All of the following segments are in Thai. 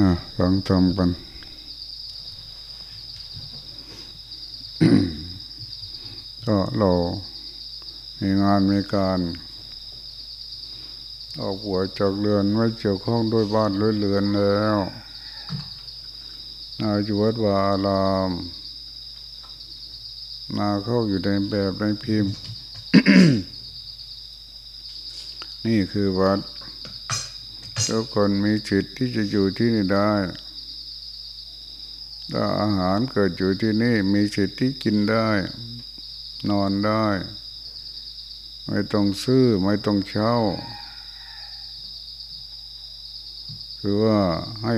อ่าฟังทำกันก็เรามีงานมีการ ออกหัวจากเรือนไม่เกี่ยวข้องด้วยบ้านด้วยเรือนแล้วนาอยู่วัดวาอาราม มาเข้าอยู่ในแบบในพิมพ์ นี่คือวัด ทุกคนมีจิตที่จะอยู่ที่นี่ได้ ถ้าอาหารเกิดอยู่ที่นี่ มีสิทธิ์ที่กินได้ นอนได้ ไม่ต้องซื้อไม่ต้องเช่า คือว่าให้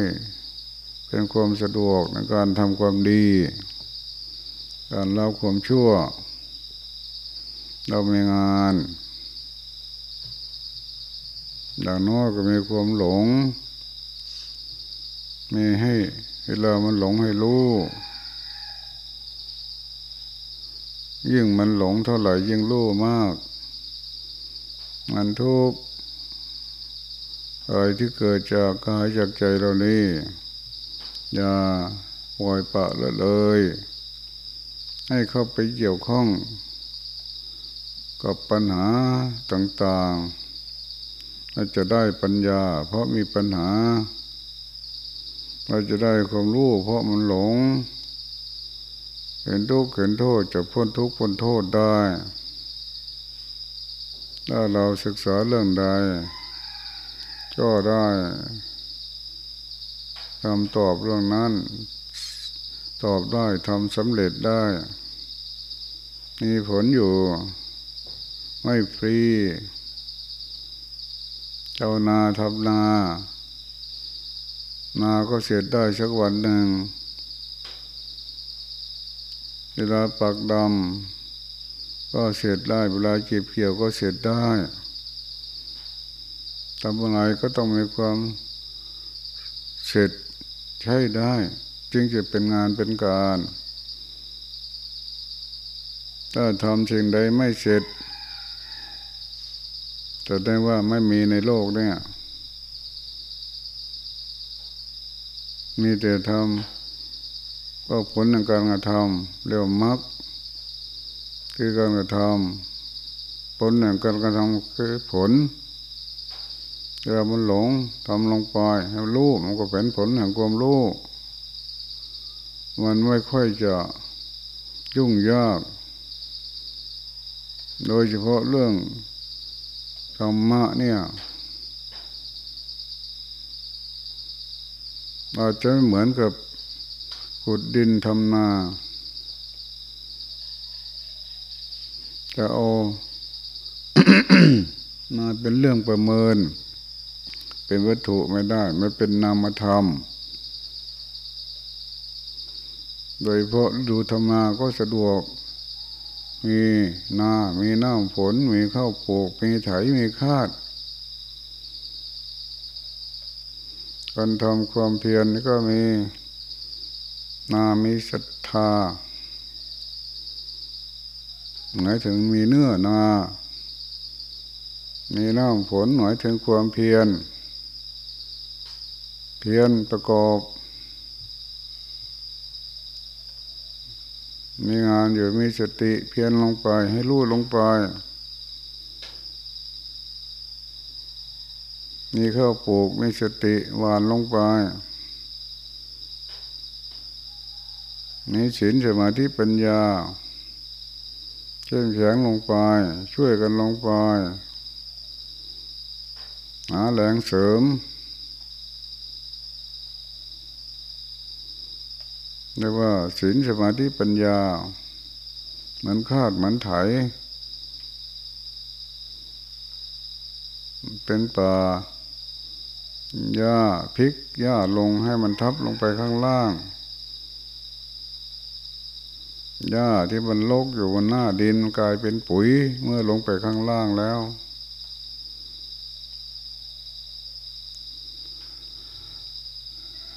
เป็นความสะดวกในการทำความดี การเล่าความชั่ว เรามีงาน อย่างน้อยก็มีความหลง มีให้เวลามันหลงให้รู้ยิ่งมันหลงเท่าไหร่ยิ่งรู้มาก มันทุกข์อะไรที่เกิดจากกายจากใจเรานี่อย่าปล่อยปะละเลย ให้เข้าไปเกี่ยวข้อง กับปัญหาต่าง ๆ เราจะได้ปัญญา เพราะมีปัญหา เราจะได้ความรู้เพราะมันหลง เห็นทุกข์เห็นโทษจะพ้นทุกข์พ้นโทษได้ ถ้าเราศึกษาเรื่องใด ก็ได้คำตอบเรื่องนั้น ตอบได้ทำสำเร็จได้ มีผลอยู่ ไม่ฟรี เจ้านาทำนานาก็เสร็จได้สักวันหนึ่ง เวลาปักดำก็เสร็จได้ เวลาเก็บเกี่ยวก็เสร็จได้ทำอะไรก็ต้องมีความเสร็จใช้ได้ จึงจะเป็นงานเป็นการ ถ้าทำสิ่งใดไม่เสร็จ จะได้ว่าไม่มีในโลกเนี่ย มีแต่ทำก็ผลในการกระทำเรียกมักคือการกระทำผลในการกระทำคือผลเวลามันหลงทำลงไปให้รู้มันก็เป็นผลแห่งความรู้มันไม่ค่อยจะยุ่งยาก โดยเฉพาะเรื่อง ธรรมะเนี่ยอาจจะไม่เหมือนกับขุดดินทำนาจะเอามาเป็นเรื่องประเมิน เป็นวัตถุไม่ได้ไม่เป็นนามธรรม โดยเพราะดูธรรมาก็สะดวก มีนามีน้ำฝน มีข้าวปลูก มีไถ มีคาด การทำความเพียรก็มีนามีศรัทธาหมายถึงมีเนื้อนา มีน้ำฝนหมายถึงความเพียร เพียรประกอบ มีงานอยู่มีสติเพียรลงไปให้รู้ลงไป มีข้าวปลูกมีสติหวานลงไปมีศีลสมาธิปัญญาเข้มแข็งลงไป ช่วยกันลงไป หาแหล่งเสริม เรียกว่าศีลสมาธิปัญญามือนคาดมือนไถ เป็นป่าหญ้าพลิกหญ้าลงให้มันทับลงไปข้างล่างหญ้าที่มันลกอยู่บนหน้าดินกลายเป็นปุ๋ยเมื่อลงไปข้างล่างแล้ว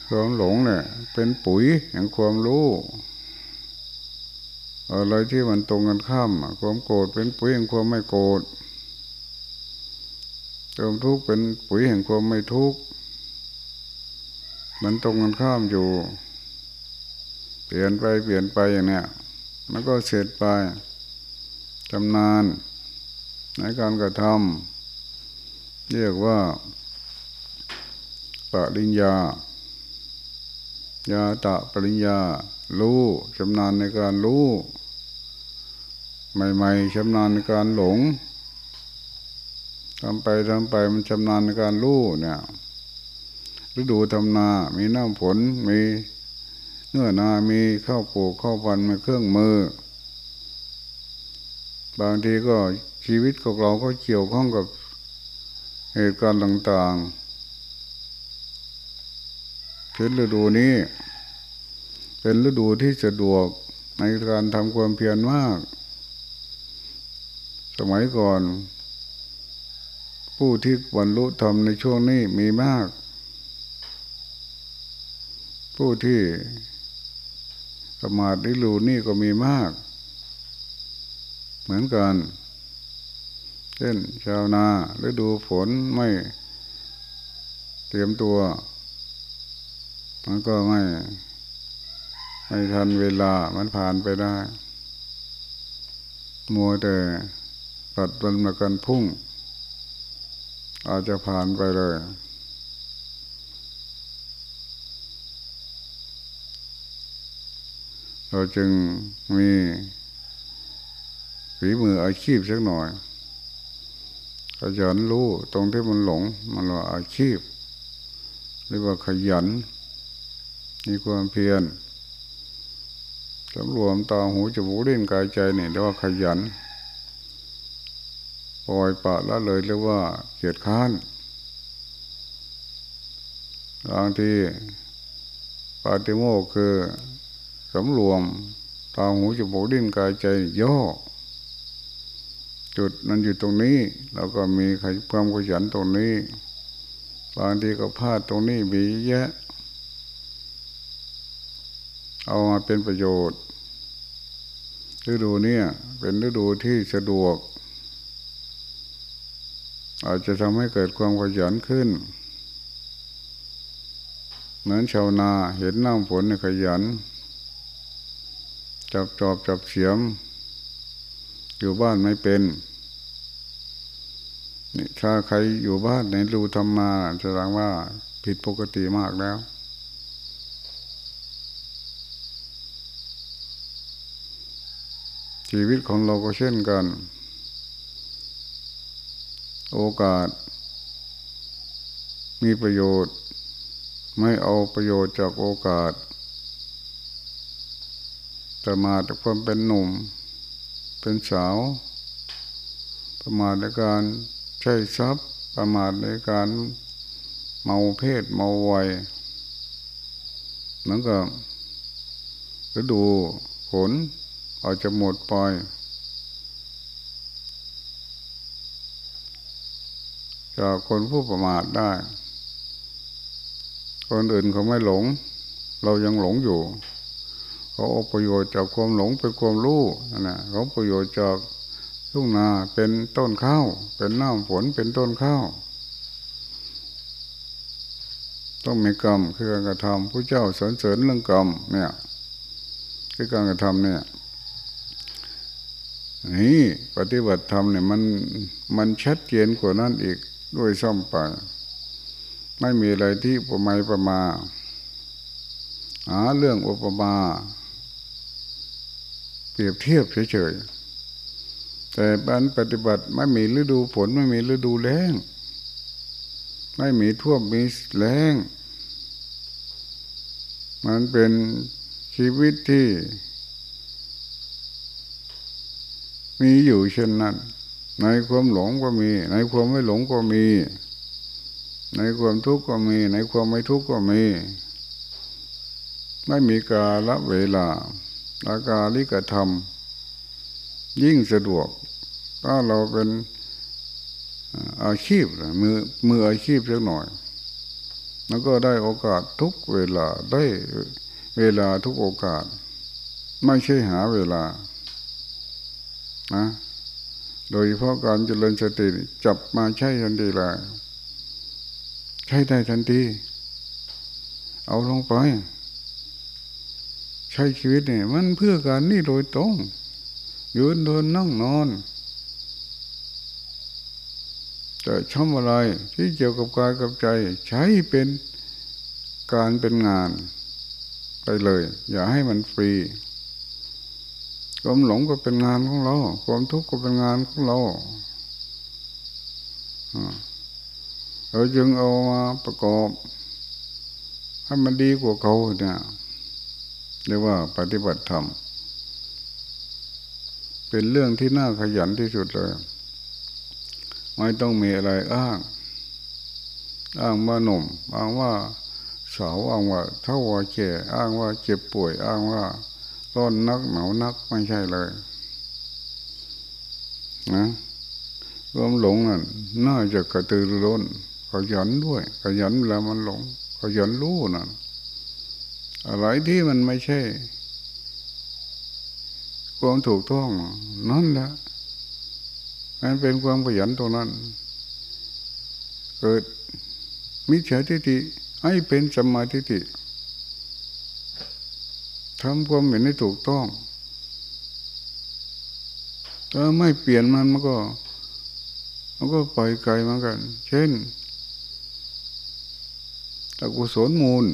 ความหลงเนี่ย เป็นปุ๋ยแห่งความรู้อะไรที่มันตรงกันข้ามความโกรธเป็นปุ๋ยแห่งความไม่โกรธความทุกข์เป็นปุ๋ยแห่งความไม่ทุกข์มันตรงกันข้ามอยู่ เปลี่ยนไปเปลี่ยนไปอย่างเนี้ยมันก็เสร็จไปชำนาญในการกระทำเรียกว่าปริญญา ยาตะปริญญา รู้ชำนาญในการรู้ ใหม่ๆชำนาญในการหลงทำไปทำไปมันชำนาญในการรู้เนี่ยฤดูทำนา มีน้ำฝน มีเนื้อนา มีข้าวปลูกข้าวพันมีเครื่องมือ บางทีก็ชีวิตของเราก็เกี่ยวข้องกับเหตุการณ์ต่างๆ เช่นฤดูนี้ เป็นฤดูที่สะดวกในการทำความเพียรมาก สมัยก่อน ผู้ที่บรรลุธรรมในช่วงนี้มีมาก ผู้ที่สมาธิรู้นี่ก็มีมาก เหมือนกัน เช่น ชาวนาฤดูฝนไม่เตรียมตัว มันก็ไม่ ไม่ทันเวลามันผ่านไปได้มัวแต่ปัดวันมากันพุ่ง อาจจะผ่านไปเลย เราจึงมีฝีมืออาชีพสักหน่อยขยันรู้ตรงที่มันหลง มันว่าอาชีพเรียกว่าขยัน มีความเพียรสำรวมตาหูจมูกเล่นกายใจเนี่ยเรียกว่าขยันปล่อยปะละเลยเรียกว่าเกียดค้านบางทีปาติโมกคือสำรวมตาหูจมูกดิ้นกายใจย่อ จุดนั้นอยู่ตรงนี้เราก็มีความขยันตรงนี้ บางทีก็พลาดตรงนี้มีแยะ เอามาเป็นประโยชน์ ฤดูนี้เป็นฤดูที่สะดวก อาจจะทำให้เกิดความขยันขึ้น เหมือนชาวนาเห็นน้ำฝนขยัน จับจอบจับเสียม อยู่บ้านไม่เป็นนี่ถ้าใครอยู่บ้านในรูทำมาแสดงว่าผิดปกติมากแล้ว ชีวิตของเราก็เช่นกัน โอกาส มีประโยชน์ ไม่เอาประโยชน์จากโอกาส แต่มาจากความเป็นหนุ่ม เป็นสาว ประมาทในการใช้ทรัพย์ ประมาทในการเมาเพศเมาวัยเหมือนกับฤดูฝน อาจจะหมดไป จากคนผู้ประมาทได้ คนอื่นเขาไม่หลง เรายังหลงอยู่ เขาเอาประโยชน์จากความหลงเป็นความรู้นะเขาประโยชน์จากทุ่งนาเป็นต้นข้าว เป็นน้ำฝนเป็นต้นข้าวต้องมีกรรมคือการกระทำผู้เจ้าสอนเสริญเรื่องกรรมเนี่ยคือการกระทำเนี่ย นี่ปฏิบัติธรรมเนี่ยมันมันชัดเจนกว่านั้นอีกด้วยซ้ำไปไม่มีอะไรที่ประมาประมาหาเรื่องอุปมา เปรียบเทียบเฉยๆแต่บันปฏิบัติไม่มีฤดูฝนไม่มีฤดูแล้ง ไม่มีท่วมมีแล้ง มันเป็นชีวิตที่ มีอยู่เช่นนั้น ในความหลงก็มี ในความไม่หลงก็มี ในความทุกข์ก็มี ในความไม่ทุกข์ก็มี ไม่มีกาละเวลาอาการลิกธรรม ยิ่งสะดวก ถ้าเราเป็นอาชีพมือมืออาชีพสักหน่อยแล้วก็ได้โอกาสทุกเวลาได้เวลาทุกโอกาส ไม่ใช่หาเวลา นะโดยเฉพาะการเจริญสติจับมาใช้ทันทีเลยใช้ได้ทันที เอาลงไป ใช้ชีวิตเนี่ยมันเพื่อการนี่โดยตรงยืนเดินนั่งนอนจะทำอะไรที่เกี่ยวกับกายกับใจ ใช้เป็นการเป็นงาน ไปเลย อย่าให้มันฟรี ความหลงก็เป็นงานของเรา ความทุกข์ก็เป็นงานของเราเราจึงเอามาประกอบให้มันดีกว่าเขาเนี่ยเรียกว่าปฏิบัติธรรม เป็นเรื่องที่น่าขยันที่สุดเลย ไม่ต้องมีอะไรอ้าง อ้างว่าหนุ่ม อ้างว่าสาวอ้างว่าเท่าว่าแก่อ้างว่าเจ็บป่วย อ้างว่า ร้อนนักหนาวนักไม่ใช่เลยนะรวมหลงนั่นน่าจะกระตือรือร้นขยันด้วย ขยันแล้วมันหลง ขยันรู้นั่นอะไรที่มันไม่ใช่ ความถูกต้องนั่นแหละมันเป็นความขยันตรงนั้น เกิดมิจฉาทิฏฐิให้เป็นสมาธิฏฐิ ทำความเห็นให้ถูกต้อง ถ้าไม่เปลี่ยนมันมันก็ มันก็ปล่อยไกลเหมือนกัน เช่นอกุศลมูล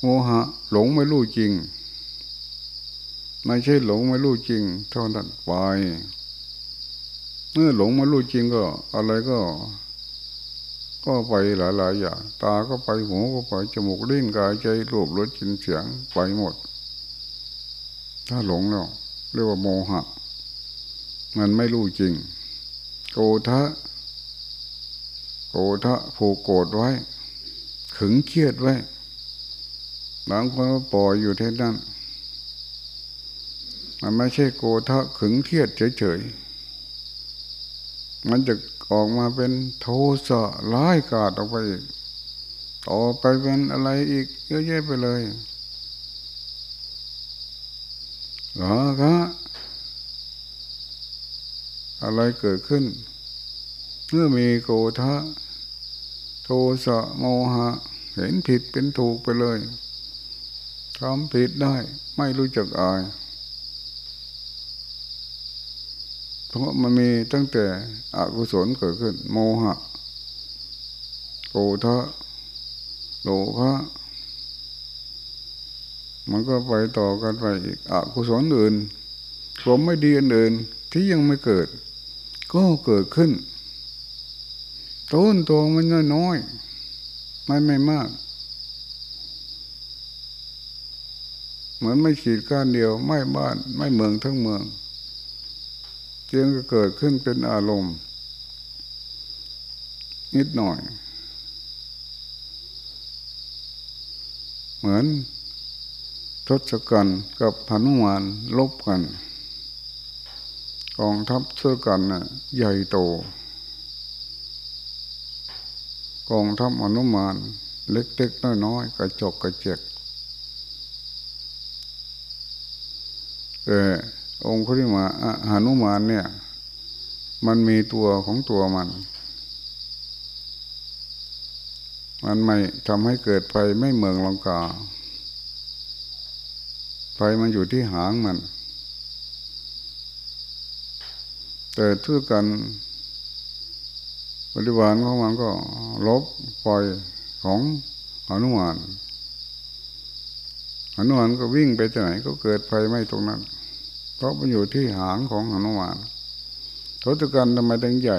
โมหะ หลงไม่รู้จริง ไม่ใช่หลงไม่รู้จริง เท่านั้นไปเมื่อหลงไม่รู้จริงก็ อะไรก็ ก็ไปหลายๆอย่างตาก็ไปหูก็ไปจมูกลิ้นกายใจรูปรสกลิ่นเสียงไปหมด ถ้าหลงแล้วเรียกว่าโมหะ มันไม่รู้จริง โกทะโกทะผูกโกรธไว้ ขึงเครียดไว้บางคนก็ปล่อยอยู่ที่นั่น มันไม่ใช่โกทะขึงเครียดเฉยๆมันจะ ออกมาเป็นโทสะร้ายกาดออกไปอีกต่อไปเป็นอะไรอีกเยอะแยะไปเลยหรอคะอะไรเกิดขึ้น เมื่อมีโกทะโทสะโมหะ เห็นผิดเป็นถูกไปเลยทำผิดได้ไม่รู้จักอาย เพ ราะมันมีตั้งแต่อกุศลเกิดขึ้น โมหะโกทะโลภะมันก็ไปต่อกันไปอีกอกุศลอื่นความไม่ดีอื่นที่ยังไม่เกิด ก็เกิดขึ้น ต้นตัวมันน้อยๆไม่ไม่มาก เหมือนไม่ขีดก้านเดียว ไม่บ้านไม่เมืองทั้งเมือง จียงก็เกิดขึ้นเป็นอารมณ์ นิดหน่อย เหมือนทศกัณฐ์กับพนุมานลบกัน กองทัพเสื้อกันน่ะใหญ่โต กองทัพอนุมาน เล็กๆน้อยๆกระจกกระเจกแต่ องคุริมาหานุมานเนี่ย มันมีตัวของตัวมัน มันไม่ทำให้เกิดไฟไม่เมืองลังกา ไฟมันอยู่ที่หางมัน แต่ทุกกันปฏิบัติของมันก็ลบไฟของอนุมานอนุมานก็วิ่งไปที่ไหนก็เกิดไฟไหม้ตรงนั้น เพราะมันอยู่ที่หางของหนุมานทศกัณฐ์ทำไมถึงใหญ่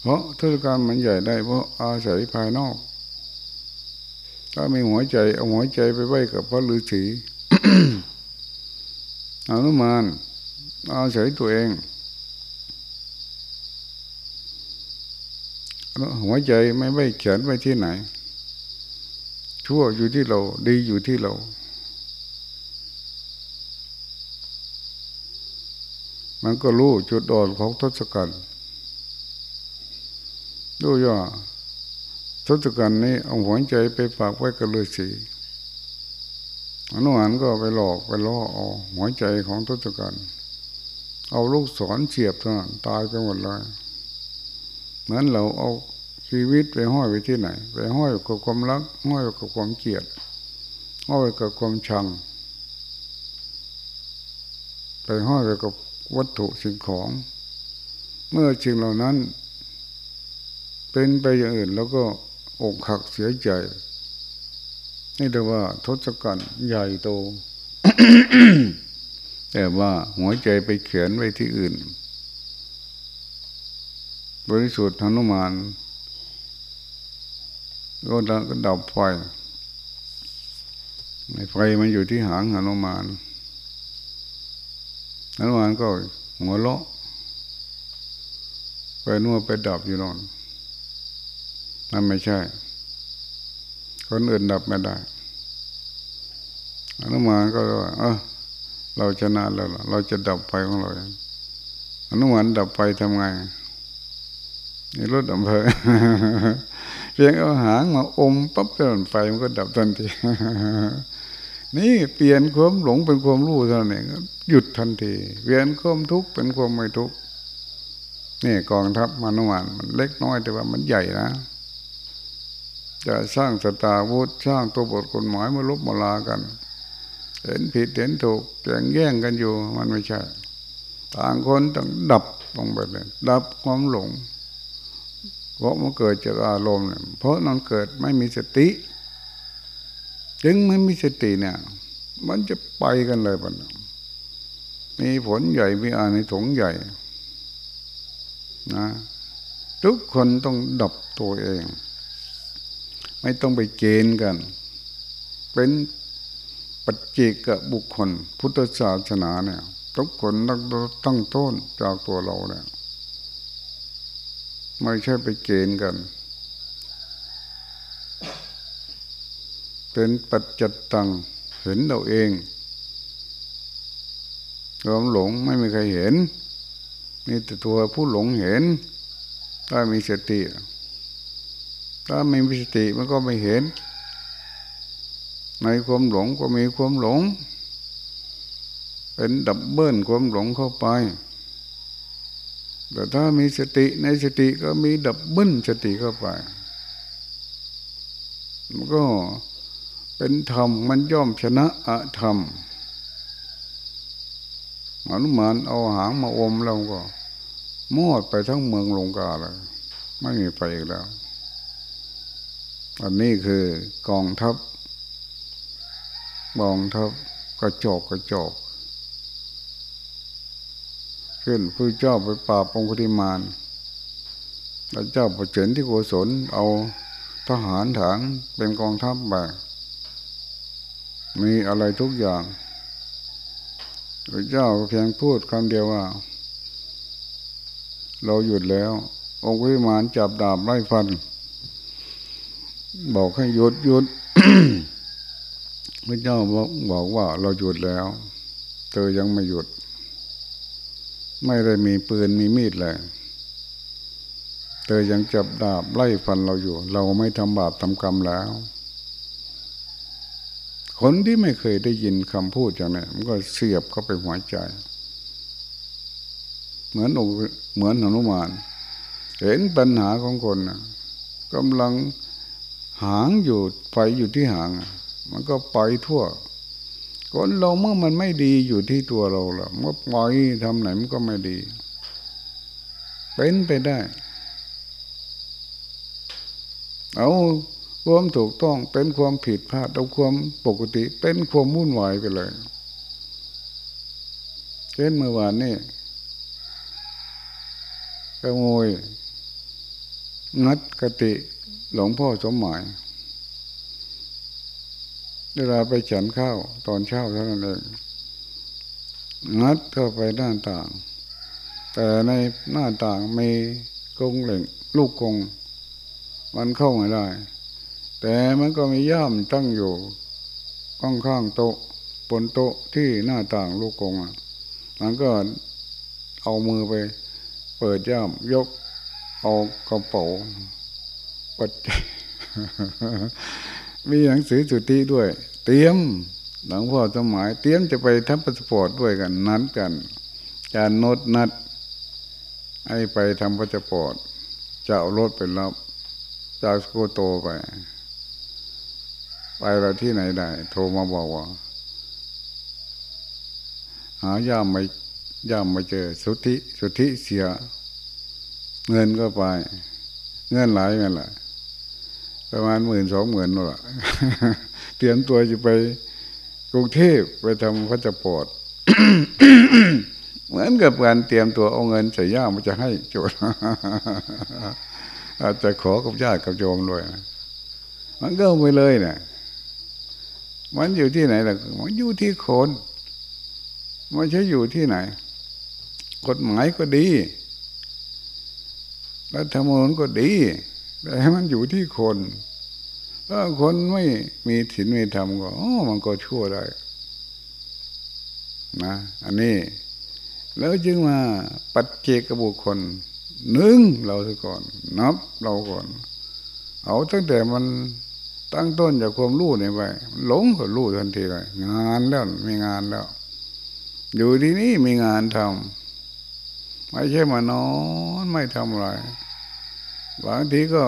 เพราะทศกัณฐ์มันใหญ่ได้ เพราะอาศัยภายนอก ถ้ามีหัวใจเอาหัวใจไปไว้กับพระฤาษีอนุมานอาศัยตัวเองหัวใจไม่ไว้เขียนไว้ที่ไหน ชั่วอยู่ที่เรา ดีอยู่ที่เรา มันก็รู้จุดอ่อนของทศกัณฐ์ดูย่าทศกัณฐ์นี้เอาหัวใจไปฝากไว้กับฤาษีอนุหารก็ไปหลอกไปล่อเอาหัวใจของทศกัณฐ์เอาลูกศรเฉียบเท่านั้นตายไปหมดเลยเหมือนเราเอาชีวิตไปห้อยไปที่ไหน ไปห้อยกับความรัก ห้อยกับความเกลียด ห้อยกับความชัง ไปห้อยไปกับ วัตถุสิ่งของ เมื่อสิ่งเหล่านั้น เป็นไปอย่างอื่นแล้วก็อกหักเสียใจ นี่เรียกว่าทศกัณฐ์ใหญ่โต แต่ว่าหัวใจไปเขียนไว้ที่อื่น บริสุทธิ์ธนุมานก็ดับไฟไฟมันอยู่ที่หางหนุมาน หนุมานก็หัวเราะไปนัวไปดับอยู่นอนนั่นไม่ใช่ คนอื่นดับไม่ได้หนุมานก็ว่าเออเราชนะแล้วเราจะดับไฟของเราอนุมานดับไฟทำไงนี่รถดับเพลิงเพียงเอาหางมาอมปั๊บจนไฟมันก็ดับทันที นี่เปลี่ยนความหลงเป็นความรู้เท่านั้นเองหยุดทันทีเปลี่ยนความทุกข์เป็นความไม่ทุกข์นี่กองทัพมนุษย์มันเล็กน้อยแต่ว่ามันใหญ่นะ จะสร้างสตาวุธสร้างตัวบทกฎหมายมาลบมาลากัน เห็นผิดเห็นถูกแย่งแย่งกันอยู่มันไม่ใช่ ต่างคนต้องดับลงไปเลยดับความหลง เพราะมันเกิดจากอารมณ์เพราะนันเกิดไม่มีสติ จึงไม่มีสติเนี่ย มันจะไปกันเลยปันมีผลใหญ่มีอานิสงส์ใหญ่นะทุกคนต้องดับตัวเอง ไม่ต้องไปเกณฑ์กัน เป็นปัจเจกบุคคล พุทธศาสนาเนี่ย ทุกคนต้องตั้งต้นจากตัวเราเนี่ยไม่ใช่ไปเกณฑ์กัน เป็นปัจจัตตังเห็นเราเองความหลงไม่มีใครเห็นนี่แต่ตัวผู้หลงเห็น ถ้ามีสติ ถ้าไม่มีสติมันก็ไม่เห็น ในความหลงก็มีความหลง เป็นดับเบิลความหลงเข้าไป แต่ถ้ามีสติในสติก็มีดับเบิ้ลสติเข้าไปมันก็ เป็นธรรมมันย่อมชนะอะธรรมมนุมานเอาหางมาอมเราก็มอดไปทั้งเมืองลงกาเลยไม่มีไปอีกแล้ว อันนี้คือกองทัพกองทัพกระจกกระจกขึ้นพระเจ้าไปปราบองคุธิมานพระเจ้าประเจินที่โกศลเอาทหารฐานเป็นกองทัพไป มีอะไรทุกอย่างพระเจ้าเพียงพูดคำเดียวว่า เราหยุดแล้ว องคุธิมานจับดาบไล่ฟัน บอกให้หยุดหยุดพระเจ้าบอกว่าเราหยุดแล้ว เธอยังไม่หยุด ไม่ได้มีปืนมีมีดเลยเธอยังจับดาบไล่ฟันเราอยู่ เราไม่ทำบาปทำกรรมแล้ว คนที่ไม่เคยได้ยินคำพูดอย่างนี้มันก็เสียบเข้าไปหัวใจ เหมือนองเหมือนหนุมาน เห็นปัญหาของคนนะกำลังหางอยู่ไฟอยู่ที่หาง มันก็ไปทั่วคนเราเมื่อมันไม่ดีอยู่ที่ตัวเราละเมื่อปล่อยทำไหนมันก็ไม่ดี เป็นไปได้ เอา ความถูกต้องเป็นความผิดพลาดเอาความปกติเป็นความมุ่นวายไปเลยเช่นเมื่อวานนี่ขโมยงัดกติหลวงพ่อสมหมายเวลาไปฉันข้าวตอนเช้าเท่านั้นเองงัดเข้าไปหน้าต่าง แต่ในหน้าต่างมีกงเหล่งลูกกง มันเข้าไม่ได้ แต่มันก็มีย่ามตั้งอยู่ข้างข้างโต๊ะบนโต๊ะที่หน้าต่างลูกกงอะมันก็เอามือไป เปิดย่ามยก เอากระเป๋าปัดมีหนังสือสุทธิด้วย เตรียมหลวงพ่อสมัยเตรียมจะไปทำพาสปอร์ตด้วยกันนัดกันการโนดนัดให้ไปทำพาสปอร์ตจะเอารถไปรับจากสกูโตไป ไปเราที่ไหนได้ โทรมาบอกว่า หาย่ามไม่ย่ามไม่เจอ สุทธิสุทธิเสีย เงินก็ไป เงินหลายเงินละประมาณหมื่นสองหมื่นนั่นแหละเตรียมตัวจะไปกรุงเทพไปทำพระจัปอดเหมือนกับการเตรียมตัวเอาเงินใส่ย่ามันจะให้โจทย์อาจจะขอกับญาติกับโยมด้วย มันก็ไปเลยเนี่ย มันอยู่ที่ไหนล่ะมันอยู่ที่คนไม่ใช่อยู่ที่ไหน กฎหมายก็ดีรัฐธรรมนูญก็ดีแต่ให้มันอยู่ที่คนถ้าคนไม่มีศีลไม่ธรรมก็อ๋อมันก็ชั่วได้นะอันนี้ แล้วจึงมาปัจเจกบุคคลหนึ่งเราซะก่อน นับเราก่อน เอาตั้งแต่มัน ตั้งต้นจากความรู้เนี่ยไปหลงก็รู้ทันทีเลยงานแล้วมีงานแล้ว อยู่ที่นี่มีงานทำไม่ใช่มานอนไม่ทำอะไรบางทีก็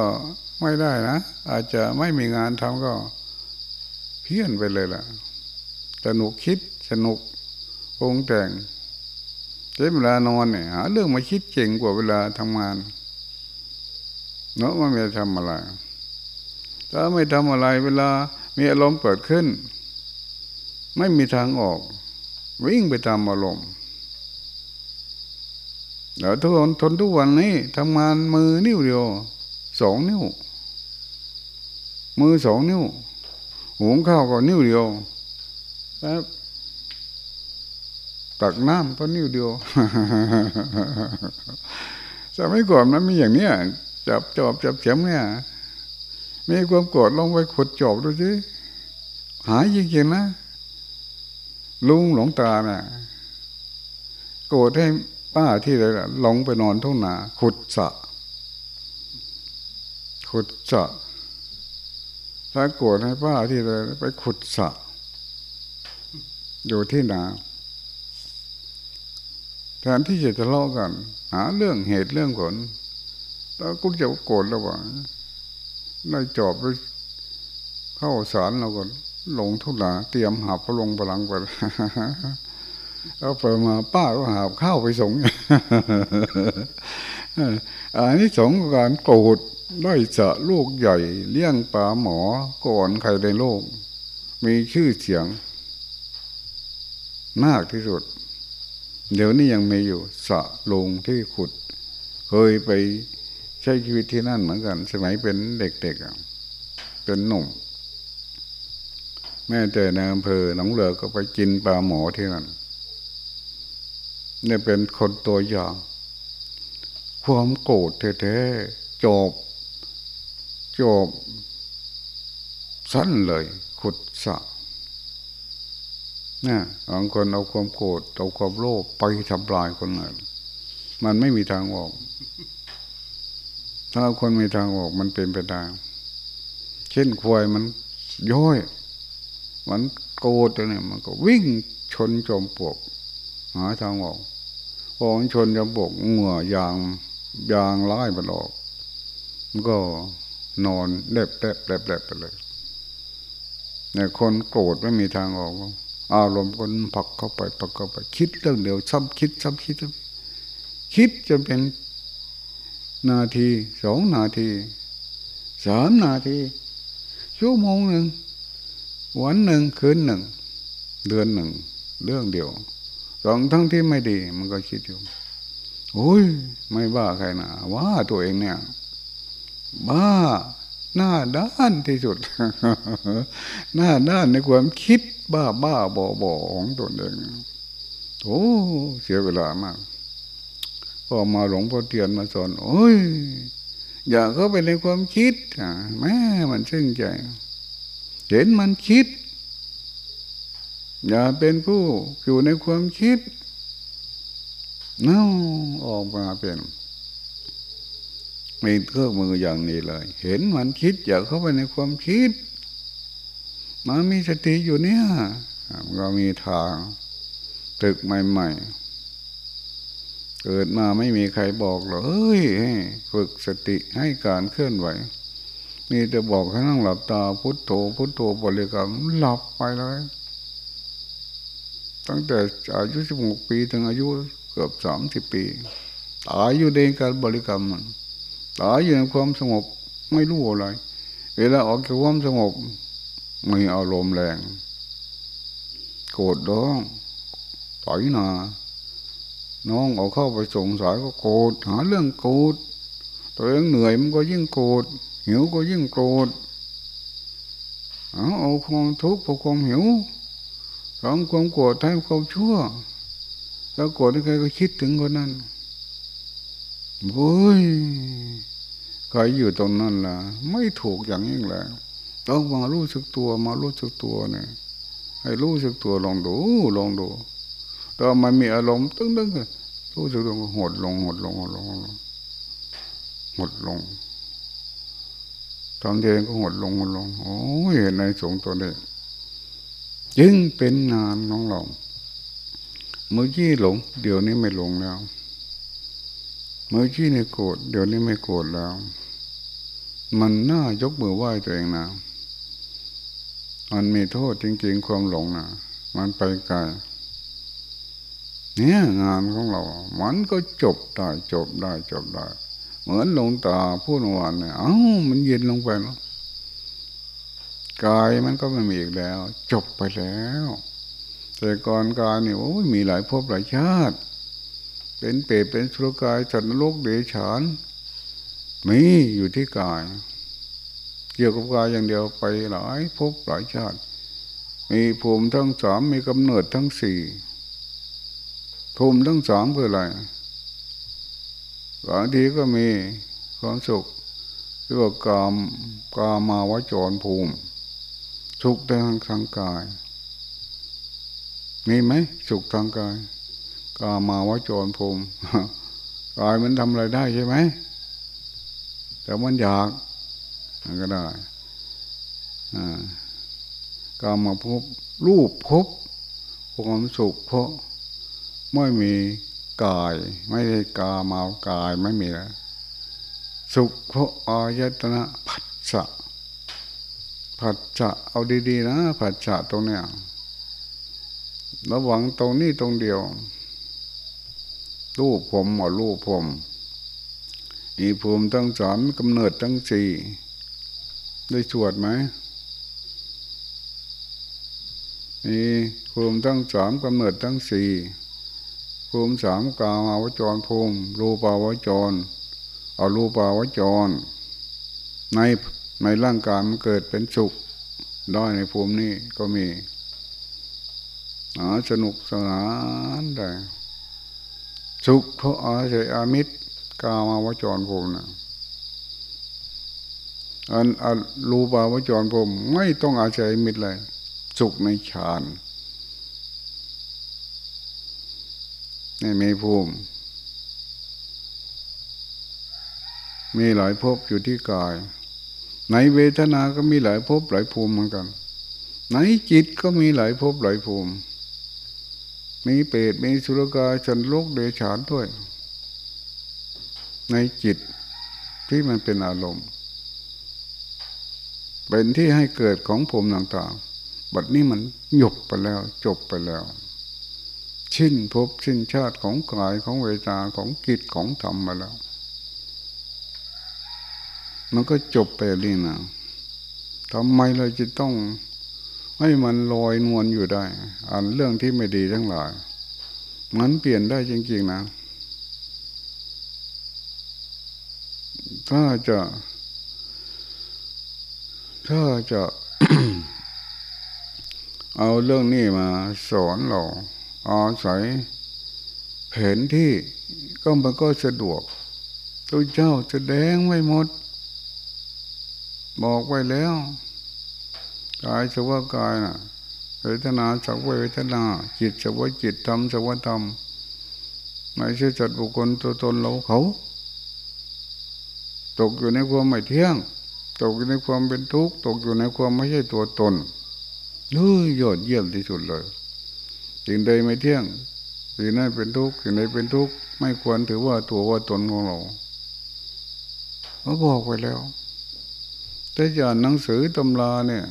ไม่ได้นะ อาจจะไม่มีงานทำก็ เพี้ยนไปเลยล่ะสนุกคิดสนุกปรุงแต่งใช้เวลานอนเนี่ยหาเรื่องมาคิดเก่งกว่าเวลาทำงานเนาะไม่ไปทำอะไร ถ้าไม่ทำอะไรเวลามีอารมณ์เปิดขึ้น ไม่มีทางออก วิ่งไปตามอารมณ์เดี๋ยวทุกคนทนทุกวันนี้ทำงานมือนิ้วเดียวสองนิ้ว มือสองนิ้วหุงข้าวก็นิ้วเดียวครับตักน้ำก็นิ้วเดียวสมัยก่อนมันมีอย่างเนี้ยจับจอบจับเฉียมเนี่ย มีความโกรธลงไปขุดจบดูสิหายจริงๆนะ ลุงหลงตาเนี่ยโกรธให้ป้าที่ไหนล่ะลงไปนอนทุ่งนาขุดสะขุดสะถ้าโกรธให้ป้าที่ไหนไปขุดสะอยู่ที่นาแทนที่จะทะเลาะกัน หาเรื่องเหตุเรื่องผลแล้วกูจะโกรธแล้วว่า ได้จอบไปเข้าสารเราก็ลงทุลาเตรียมหาพระลงพลังไปเอาไปมาป้าก็หาข้าวไปส่งอันนี้สองการโกรธได้จะลูกใหญ่ เลี้ยงปลาหมอก่อนใครในโลก มีชื่อเสียง มากที่สุด เดี๋ยวนี้ยังมีอยู่สะลงที่ขุด เคยไป ใช้ชีวิตที่นั่นเหมือนกัน สมัยเป็นเด็กๆเป็นหนุ่ม แม่แต่ในอำเภอหนองเลือก็ไปกินปลาหมอที่นั่นเนี่ยเป็นคนตัวอย่างความโกรธแท้ๆจบ จบ สั้นเลย ขุดสะนะบางคนเอาความโกรธเอาความโลภไปทำลายคนอื่นมันไม่มีทางออก ถ้าคนมีทางออกมันเป็นไปได้เช่นควายมันย้อย มันโกรธเนี่ยมันก็วิ่งชนจมปวกหาทางออกพอชนจมปวกเหงื่อยางยางร้ายมันออก มันก็นอนเล็บแลบแลบแลบไปเลยเนี่ยคนโกรธไม่มีทางออกอารมณ์คนผักเข้าไปผักเข้าไป คิดเรื่องเดียวซ้ำคิดซ้ำคิด คิดจนเป็น นาทีสองนาทีสามนาทีชั่วโมงหนึ่งวันหนึ่งคืนหนึ่ง เดือนหนึ่ง เรื่องเดียวสองทั้งที่ไม่ดี มันก็คิดอยู่โอ้ย ไม่บ้าใครนะว่าตัวเองเนี่ย บ้าหน้าด้านที่สุด หน้าด้านในความคิดบ้าบ้าบอบอของตัวเองโอ้เสียเวลามาก อมาหลงพ่อเทียนมาสอนโอ้ย อย่าเข้าไปในความคิดแม่มันซึ้งใจ เห็นมันคิด อย่าเป็นผู้อยู่ในความคิดเน่าออกมาเป็นมีเครื่องมืออย่างนี้เลย เห็นมันคิด อย่าเข้าไปในความคิดมันมีสติอยู่เนี่ยเรามีทางตึกใหม่ ๆ เกิดมาไม่มีใครบอกหรอกเลยฝึกสติให้การเคลื่อนไหว มีแต่บอกให้นั่งหลับตาพุทโธพุทโธบริกรรมหลับไปเลย ตั้งแต่อายุสิบหกปีถึงอายุเกือบสามสิบปีตายอยู่ในการบริกรรมตายอยู่ในความสงบไม่รู้อะไร เวลาออกจากความสงบมีอารมณ์แรง โกรธร้องต่อยหนา น้องเอาเข้าไปส่งสายก็โกรธหาเรื่องโกรธตัวเองเหนื่อยมันก็ยิ่งโกรธหิวก็ยิ่งโกรธเอาเอาความทุกข์เพราะความหิวทำความโกรธให้ความชั่ว แล้วโกรธใครก็คิดถึงคนนั้นโว้ยใครอยู่ตรงนั้นล่ะ ไม่ถูกอย่างนี้แหละต้องมารู้สึกตัวมารู้สึกตัวเนี่ยให้รู้สึกตัวลองดูลองดู ตอนมันมีอารมณ์ตึ้งตึ้งรู้สึกตัวหดลงหดลงหดลงหดลงทำเองก็หดลงหดลงโอ้ยในสงตัวนี้ยึงเป็นงานน้องเราเมื่อกี้หลง เดี๋ยวนี้ไม่หลงแล้ว เมื่อกี้นี่โกรธเดี๋ยวนี้ไม่โกรธแล้ว มันน่ายกมือไหว้ตัวเองนะมันมีโทษจริงๆความหลงนะมันไปไกล เนี่ยงานของเรา มันก็จบได้จบได้จบได้ เหมือนลงตาพูดวันเนี่ยเอ้ามันเย็นลงไปแล้วกายมันก็ไม่มีอีกแล้ว จบไปแล้ว แต่ก่อนกายเนี่โอ้ยมีหลายภพหลายชาติ เป็นเปรตเป็นสุรกายสัตว์นรกเดชานมีอยู่ที่กาย เกี่ยวกับกายอย่างเดียวไปหลายภพหลายชาติ มีภูมิทั้งสามมีกำเนิดทั้งสี่ ภูมิทั้งสามคืออะไรบางทีก็มีความสุขเรียกว่ากามกามาวจรภูมิ สุขทางทางกาย มีไหมสุขทางกาย กามาวจรภูมิกายมันทำอะไรได้ใช่ไหมแต่มันอยากมันก็ได้กามาพบรูปพบความสุขเพราะ ไม่มีกาย ไม่ได้กามากายไม่มีแล้วสุขเพราะอายตนะผัสสะผัสสะเอาดีๆนะผัสสะตรงเนี้ยระวังตรงนี้ตรงเดียว รูปผมหมอรูปผมอีภูมิตั้งสามกำเนิดตั้งสี่ได้สวดไหมมีภูมิตั้งสามกำเนิดตั้งสี่ ภูมิสามกามาวจรภูมิ รูปาวจร เอารูปาวจร ในในร่างกายมันเกิดเป็นสุขได้ในภูมินี้ก็มีหาสนุกสนานได้สุขเพราะอาศัยอามิตรกามาวจรภูมินะอันอรูปาวจรภูมิไม่ต้องอาศัยมิตรเลยสุขในฌาน นี่มีภูมิ มีหลายภพอยู่ที่กาย ในเวทนาก็มีหลายภพหลายภูมิเหมือนกัน ในจิตก็มีหลายภพหลายภูมิ มีเปรตมีสุรกายฉันโลกเดชานด้วย ในจิตที่มันเป็นอารมณ์เป็นที่ให้เกิดของภูมิต่างๆ บัดนี้มันหยบไปแล้ว จบไปแล้ว ชิ้นภพชิ้นชาติของกายของเวทนาของกิจของธรรมมาแล้ว มันก็จบไปนี่นะทำไมเราจะต้องให้มันลอยนวลอยู่ได้ อันเรื่องที่ไม่ดีทั้งหลาย มันเปลี่ยนได้จริงๆนะ ถ้าจะ ถ้าจะ เอาเรื่องนี้มาสอนเรา อาศัยแผนที่ก็มันก็สะดวกตัวเจ้าแสดงไว้หมด บอกไว้แล้วกายสว่ากายนะเวทนาสักเวทนา จิตสว่าจิตธรรมสว่าธรรมไม่ใช่จัดบุคคลตัวตนเราเขา ตกอยู่ในความไม่เที่ยง ตกอยู่ในความเป็นทุกข์ตกอยู่ในความไม่ใช่ตัวตนเฮ้ยยอดเยี่ยมที่สุดเลย สิ่งใดไม่เที่ยงสิ่งนั้นเป็นทุกข์สิ่งใดเป็นทุกข์ไม่ควรถือว่าตัวว่าตนของเราเขาบอกไปแล้วแต่อ่านหนังสือตำราเนี่ย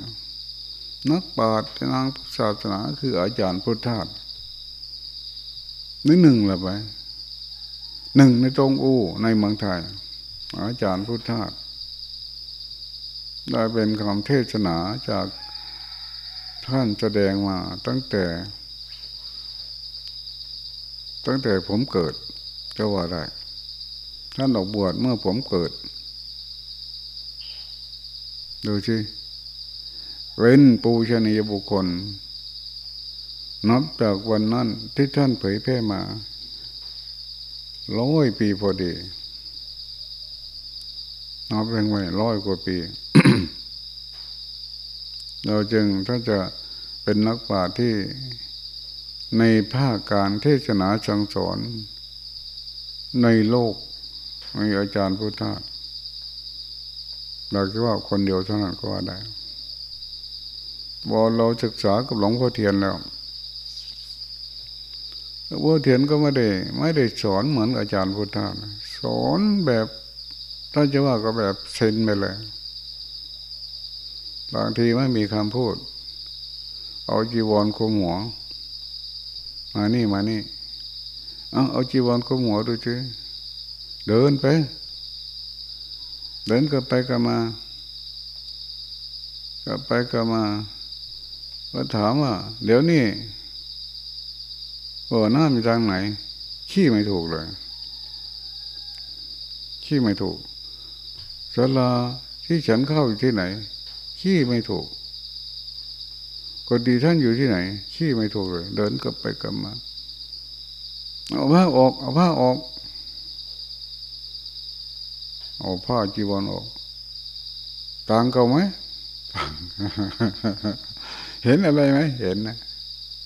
นักปราชญ์ทางศาสนาคืออาจารย์พุทธาสนี่หนึ่งละไปหนึ่งในตรงอูในเมืองไทย อาจารย์พุทธาสได้เป็นคำเทศนาจากท่านแสดงมาตั้งแต่ ตั้งแต่ผมเกิดก็ว่าได้ท่านออกบวชเมื่อผมเกิด ดูสิเว้นปูชนียบุคคล นับจากวันนั้นที่ท่านเผยแพร่มาร้อยปีพอดีนับเป็นไว้ร้อยกว่าปี เราจึงถ้าจะเป็นนักปราชญ์ที่ ในภาคการเทศนาสังสอนในโลกมีอาจารย์พุทธาเราคิดว่าคนเดียวเท่านั้นก็ว่าได้พอเราศึกษากับหลวงพ่อเทียนแล้วหลวงพ่อเทียนก็ไม่ได้ ไม่ได้สอนเหมือนอาจารย์พุทธาสอนแบบถ้าจะว่าก็แบบเซนไปเลย บางทีไม่มีคำพูด เอาจีวรคุมหัว มานี่มานี่ เอาเอาจีวรคุมหัวดูสิเดินไป เดินก็ไปก็มาก็ไปก็มา ก็ถามว่า เดี๋ยวนี้บ่อน้ำมีทางไหน ขี้ไม่ถูกเลย ขี้ไม่ถูกศาลาที่ฉันเข้าอยู่ที่ไหน ขี้ไม่ถูก กดีท่านอยู่ที่ไหน ขี้ไม่ถูกเลย เดินกลับไปกลับมา เอาผ้าออกเอาผ้าออก เอาผ้าจีวรออกต่างกันไหมเห็นอะไรไหมเห็นนะ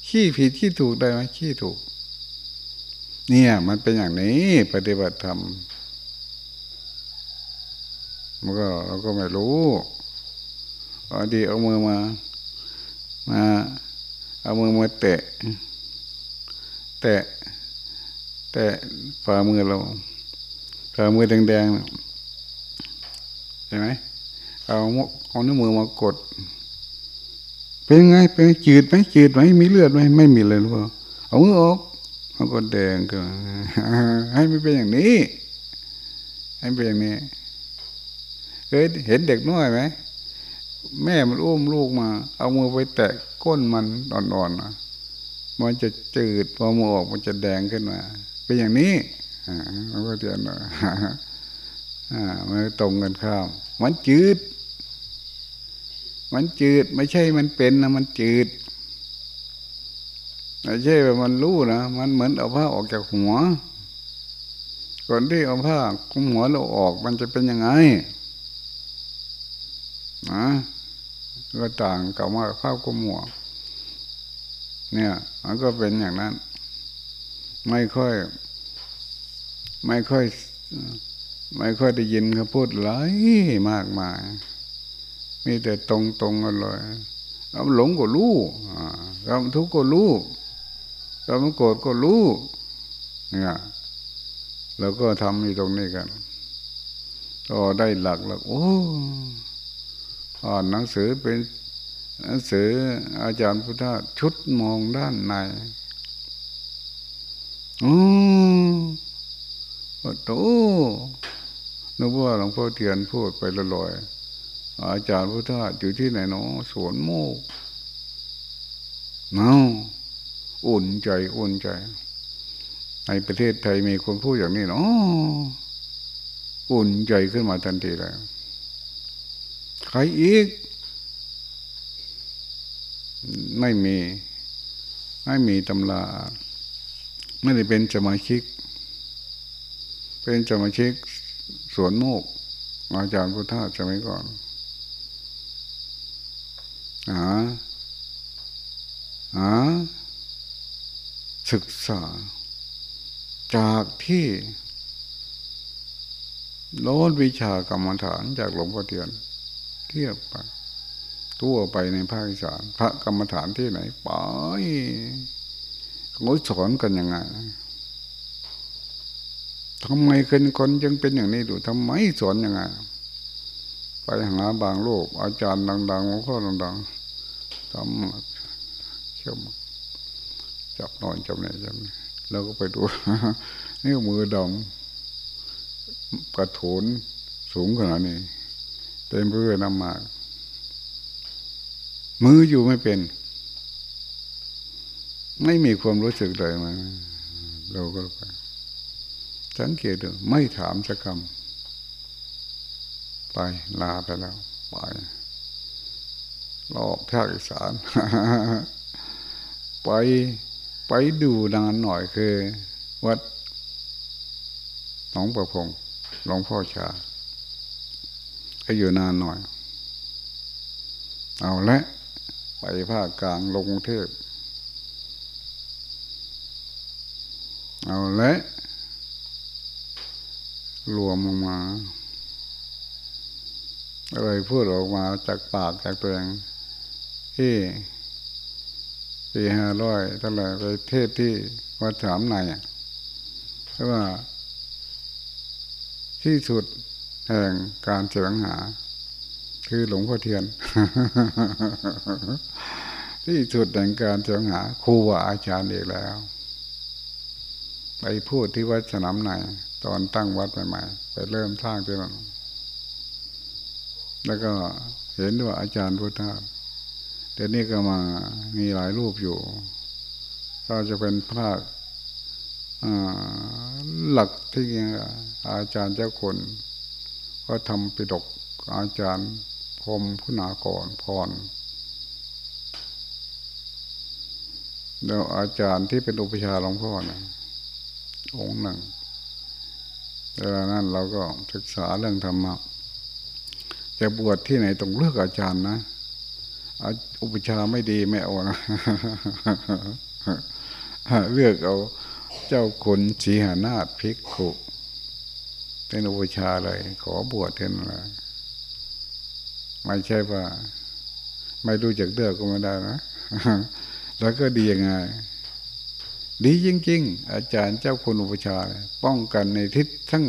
ขี้ผิดขี้ถูกได้ไหมขี้ถูก เนี่ย มันเป็นอย่างนี้ปฏิบัติธรรมมันก็เราก็ไม่รู้อดีเอามือมา มาเอามือมาแตะ แตะ แตะฝ่ามือเราฝ่ามือแดงๆเห็นไหมเอาเอานิ้วมือมากด เป็นไง เป็นจืดไหมจืดไหมมีเลือดไหมไม่มีเลยหรือเปล่าเอามือออกมันก็แดงก็ให้ไม่เป็นอย่างนี้ ให้เป็นอย่างนี้เคยเห็นเด็กน้อยไหม แม่มันอุ้มลูกมา เอามือไปแตะก้นมันอ่อนๆนะมันจะจืดพอมือออกมันจะแดงขึ้นมาเป็นอย่างนี้อ่ามันก็เทียนอ่ามันตรงกันข้ามมันจืด มันจืดไม่ใช่มันเป็นนะมันจืดไม่ใช่ว่ามันรู้นะมันเหมือนเอาผ้าออกจากหัวก่อนที่เอาผ้าคุมหัวเราออกมันจะเป็นยังไงนะ ก็ต่างกับว่าผ้าคุมหัวเนี่ยมันก็เป็นอย่างนั้น ไม่ค่อย ไม่ค่อย ไม่ค่อยได้ยินเขาพูดหลายมากมาย มีแต่ตรงตรงกันเลยเราหลงก็รู้เราทุกข์ก็รู้เราโกรธก็รู้เนี่ยเราก็ทำอยู่ตรงนี้กัน ก็ได้หลักแล้วโอ้ อ่านหนังสือเป็นหนังสืออาจารย์พุทธชุดมองด้านในโอ้โตนึกว่าหลวงพ่อเทียนพูดไปลอยๆอาจารย์พุทธอยู่ที่ไหนเนาะสวนโมกเนาอุ่นใจอุ่นใจ ในประเทศไทยมีคนพูดอย่างนี้เนาะอุ่นใจขึ้นมาทันทีเลย รอีก ไม่มีไม่มีตำราไม่ได้เป็นสมาชิก เป็นสมาชิกสวนโมก อาจารย์พุทธาสมัยก่อนหาหาศึกษา จากที่โน้นวิชากรรมฐานจากหลวงพ่อเทียน เทียบไปทั่วไปในภาคอีสานพระกรรมฐานที่ไหนไปเขาสอนกันยังไงทำไมคนคนยังเป็นอย่างนี้ดูทำไมสอนยังไงไปหาบางรูปอาจารย์ดังๆหลวงพ่อดังๆทำเชื่อมจับนอนจับไหนจับไหนแล้วก็ไปดูนี่มือดำกระโถนสูงขนาดนี้ เต็มไปด้วยน้ำหมาก มืออยู่ไม่เป็น ไม่มีความรู้สึกเลยมาเราก็ไปสังเกตดูไม่ถามสักคำไปลาไปแล้ว ไปรอบภาคอีสานไปไปดูนานหน่อยคือ วัดหนองประพงหลวงพ่อชา ให้อยู่นานหน่อย เอาละไปภาคกลางลงกรุงเทพ เอาละรวมลงมาอะไรพูดออกมาจากปากจากตัวเองที่ปีห้าร้อยเท่าไรไปเทศที่วัดสามในเพราะว่าที่สุด แห่งการเสวงหา คือหลวงพ่อเทียน ที่สุดแห่งการเสวงหาครูว่าอาจารย์เอกแล้ว ไปพูดที่วัดสนามในตอนตั้งวัดใหม่ๆไปเริ่มสร้างที่นั่นแล้วก็เห็นว่าอาจารย์พุทธาเดี๋ยวนี้ก็มามีหลายรูปอยู่ก็จะเป็นพระหลักที่อาจารย์เจ้าคน ก็ทำปิดกอาจารย์พรมพุนากรพรแล้วอาจารย์ที่เป็นอุปชาหลวงพ่อนะองค์หนึ่งเวลานั้นเราก็ศึกษาเรื่องธรรมะจะบวชที่ไหนต้องเลือกอาจารย์นะอุปชาไม่ดีไม่เอานะเลือกเอา เจ้าคนสีหานาฏพิกขุ เป็นอุปชาเลย ขอบวชเท่านั้นละไม่ใช่ว่า ไม่รู้จักเลือกก็ไม่ได้นะแล้วก็ดียังไง ดีจริงๆ อาจารย์เจ้าคุณอุปชาป้องกันในทิศทั้ง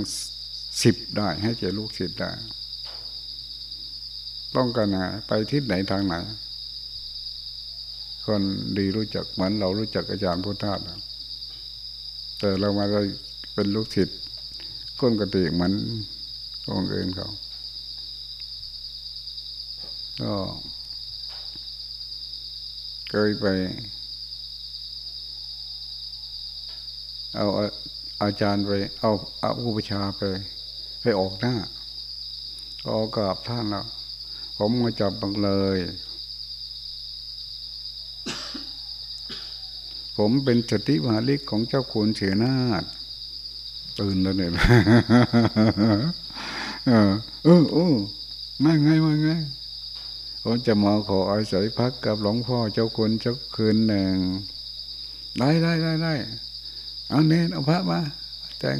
สิบได้ ให้เจ้าลูกศิษย์ได้ ป้องกันไงไปทิศไหนทางไหน คนดีรู้จักเหมือนเรารู้จักอาจารย์พุทธาแต่เรามาได้เป็นลูกศิษย์ ก้นกติเหมือนองค์อื่นเขาก็เคยไป เอาอาจารย์ไป เอาเอาผู้ประชาไป ไปออกหน้าออกกับท่านแล้วผมมาจับบังเลย ผมเป็นสติวาลิกของเจ้าคุณเสียนาฏ ตื่นแล้วเนี่ยเออเออเออมาไงมาไงผมจะมาขออาศัยพักกับหลวงพ่อเจ้าคุณเจ้าคืนหนึ่งได้ได้ได้ได้เอาเน้นเอาพระมาแจง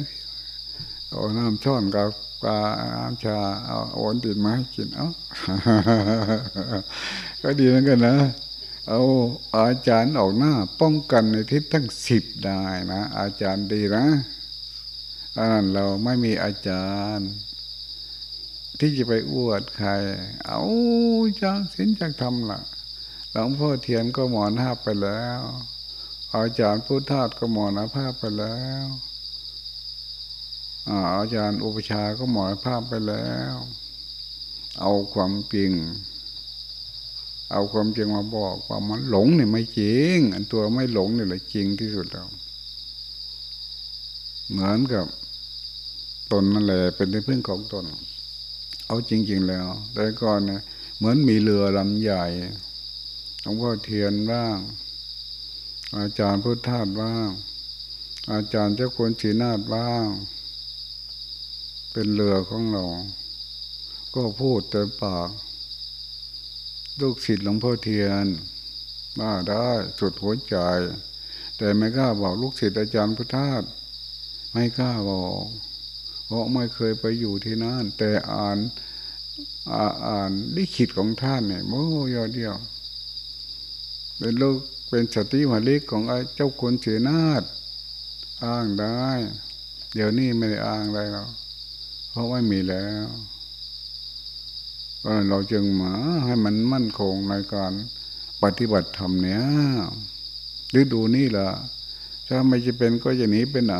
เอาน้ำช่อนกับปลาน้ำชาเอาโอนติดไม้กินเอาก็ดีเหมือนกันนะเอาอาจารย์ออกหน้า ป้องกันในทิศทั้งสิบได้นะ อาจารย์ดีนะ อันนั้นเราไม่มีอาจารย์ ที่จะไปอวดใคร เอาจากศีลจากธรรมล่ะ หลวงพ่อเทียนก็หมอนหาไปแล้ว อาจารย์พุทธาสก็หมอนภาพไปแล้วอาจารย์อุปชาก็หมอนภาพไปแล้ว เอาความจริง เอาความจริงมาบอกว่ามันหลงเนี่ยไม่จริง อันตัวไม่หลงเนี่ยแหละจริงที่สุดแล้วเหมือนกับ ตนนั่นแหละเป็นที่พึ่งของตน เอาจริง ๆ แล้ว แต่ก่อนเนี่ยเหมือนมีเรือลำใหญ่หลวงพ่อเทียนบ้าง อาจารย์พุทธาสบ้าง อาจารย์เจ้าคุณศีนาฏบ้าง เป็นเรือของเรา ก็พูดแต่ปาก ลูกศิษย์หลวงพ่อเทียนว่าได้สุดหัวใจ แต่ไม่กล้าบอกลูกศิษย์อาจารย์พุทธาสไม่กล้าบอก เพราะไม่เคยไปอยู่ที่นั่นแต่อ่านอ่านลิขิตของท่านเนี่ยโอ้ยอดเดียว เป็นลูกเป็นสติมาลิกของเจ้าคุณเสนาฏอ้างได้ เดี๋ยวนี้ไม่ได้อ้างอะไรแล้วเพราะไม่มีแล้วเราจึงมาให้มันมั่นคงในการปฏิบัติธรรมเนี้ยฤดูนี้ล่ะถ้าไม่จะเป็นก็จะหนีไปไหน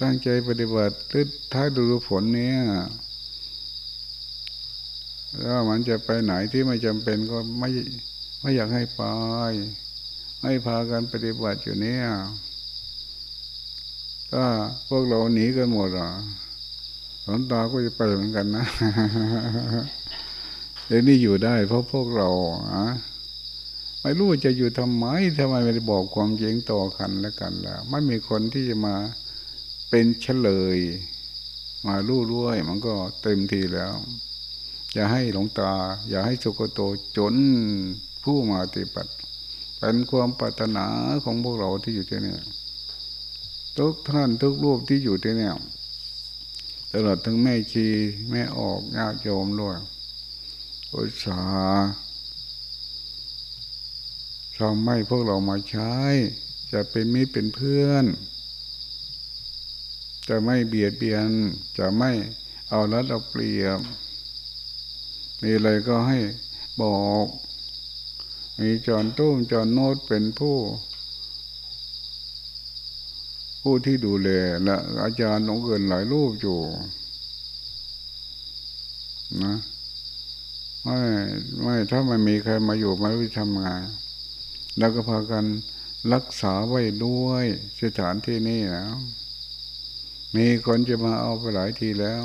ตั้งใจปฏิบัติฤดท้ายดูฝนเนี้ยถ้ามันจะไปไหนที่ไม่จำเป็นก็ไม่ไม่อยากให้ไปให้พากันปฏิบัติอยู่เนี่ยถ้าพวกเราหนีกันหมดอะหลวงตาก็จะไปเหมือนกันนะเดี๋ยวนี้อยู่ได้ เพราะพวกเราอะไม่รู้จะอยู่ทำไมทำไมไม่ได้บอกความจริงต่อกันแล้วกันล่ะไม่มีคนที่จะมา เป็นเฉลย มาลู่รวยมันก็เต็มทีแล้ว อย่าให้หลงตา อย่าให้สุกโตจนผู้มาฏิบัติเป็นความปรารถนาของพวกเราที่อยู่ที่นี่ทุกท่านทุกรูปที่อยู่ที่นี่ตลอดทั้งแม่ชีแม่ออกญาติโยมด้วยอุตสาทำให้พวกเรามาใช้ จะเป็นมิตรเป็นเพื่อน จะไม่เบียดเบียน จะไม่เอารัดเอาเปรียบ มีอะไรก็ให้บอก มีจอนตุ้มจอนโนดเป็นผู้ ผู้ที่ดูแลและอาจารย์หลงเกินหลายรูปอยู่นะไม่ไม่ถ้าไม่มีใครมาอยู่มารู้ทำงานแล้วก็พากันรักษาไว้ด้วยสถานที่นี้นะ มีคนจะมาเอาไปหลายทีแล้ว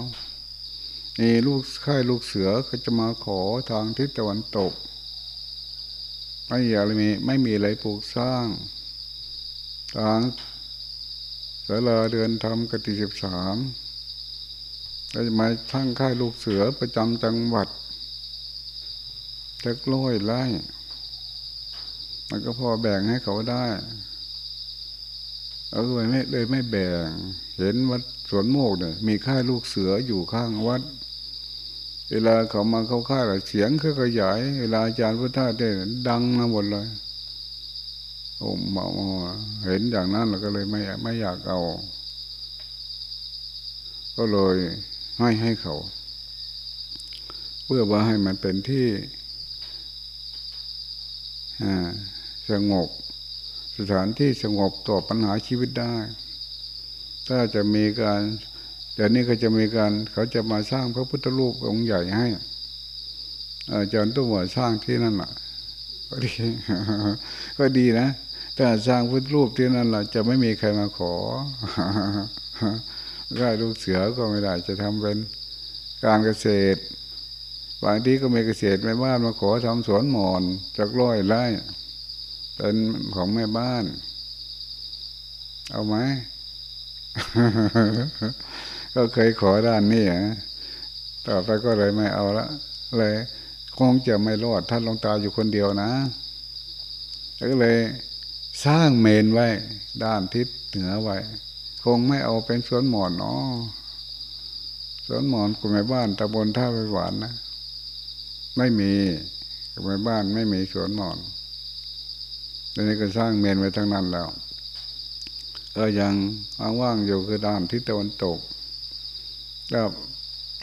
มีลูกค่ายลูกเสือก็จะมาขอทางทิศตะวันตก ไม่อยากมีไม่มีอะไรปลูกสร้าง ทางสาราเดือนทำกติสิบสามก็จะมาทั้งค่ายลูกเสือประจำจังหวัดจะกล้อยไล่มันก็พอแบ่งให้เขาได้ เอาเลยไม่เลยไม่แบ่ง เห็นวัดสวนโมกเนี่ยมีค่ายลูกเสืออยู่ข้างวัด เวลาเขามาเข้าค่ายเสียงก็ขยาย เวลาอาจารย์พุทธาได้ดังมาหมดเลยโอ้หมอเห็นอย่างนั้นเราก็เลยไม่ไม่อยากเอา ก็เลยให้ให้เขา เพื่อว่าให้มันเป็นที่สงบ สถานที่สงบต่อปัญหาชีวิตได้ ถ้าจะมีการเดี๋ยวนี้ก็จะมีการเขาจะมาสร้างพระพุทธรูปองค์ใหญ่ให้ อาจารย์ตุ้มสร้างที่นั่นแหละก็ดีก็ดีนะถ้าสร้างพุทธรูปที่นั่นล่ะจะไม่มีใครมาขอก็ลูกเสือก็ไม่ได้จะทำเป็นการเกษตรบางทีก็มีเกษตรแม่บ้านมาขอทำสวนหมอนจากร้อยไร่ เป็นของแม่บ้าน เอาไหมก็เคยขอด้านนี้ต่อไปก็เลยไม่เอาละเลยคงจะไม่รอดท่านลงตาอยู่คนเดียวนะก็เลยสร้างเมนไว้ ด้านทิศเหนือไว้ คงไม่เอาเป็นสวนหมอนเนาะสวนหมอนคุแม่บ้านตะบนท่าไปหวานนะ ไม่มีคุแม่บ้านไม่มีสวนหมอน ตอนนี้ก็สร้างเมนไว้ทั้งนั้นแล้ว ก็ยังว่างๆอยู่คือด้านทิศตะวันตกแล้ว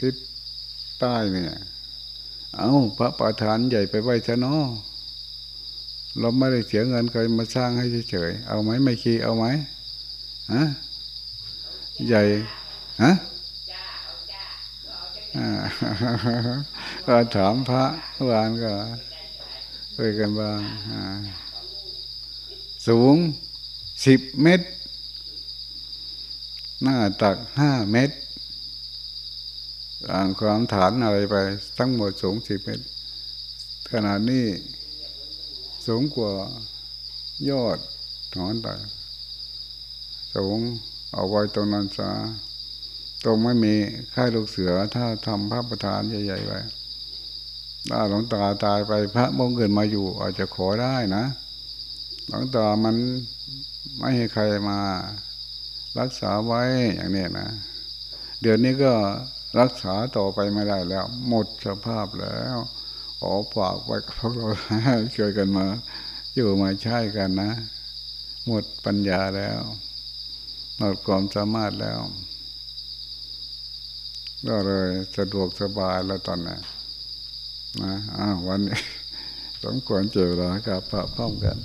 ทิศใต้เนี่ย เอาพระประธานใหญ่ไปไว้ซะเนาะเราไม่ได้เสียเงินใครมาสร้างให้เฉยๆ เอาไหมไม่คีเอาไหมฮะใหญ่ฮะก็ถามพระวานก็คุยกันบ้าง สูงสิบเมตร หน้าตักห้าเมตรอ่างความฐานอะไรไป ทั้งหมดสูงสิบเมตร ขนาดนี้สูงกว่ายอดถอนไปสูงเอาไว้ตรงนั้นซะตรงไม่มีค่ายลูกเสือ ถ้าทำพระประธานใหญ่ๆไว้ถ้าหลวงตาตายไปพระมงเกินมาอยู่ อาจจะขอได้นะ หลวงตามันไม่ให้ใครมารักษาไว้อย่างนี้นะ เดี๋ยวนี้ก็รักษาต่อไปไม่ได้แล้ว หมดสภาพแล้วขอฝากไว้พวกเราช่วยกันมา อยู่มาใช้กันนะ หมดปัญญาแล้วหมดความสามารถแล้ว ก็เลยสะดวกสบายแล้วตอนนี้นะอ้าววันนี้สมควรเจอเวลากับพระพร้อมกัน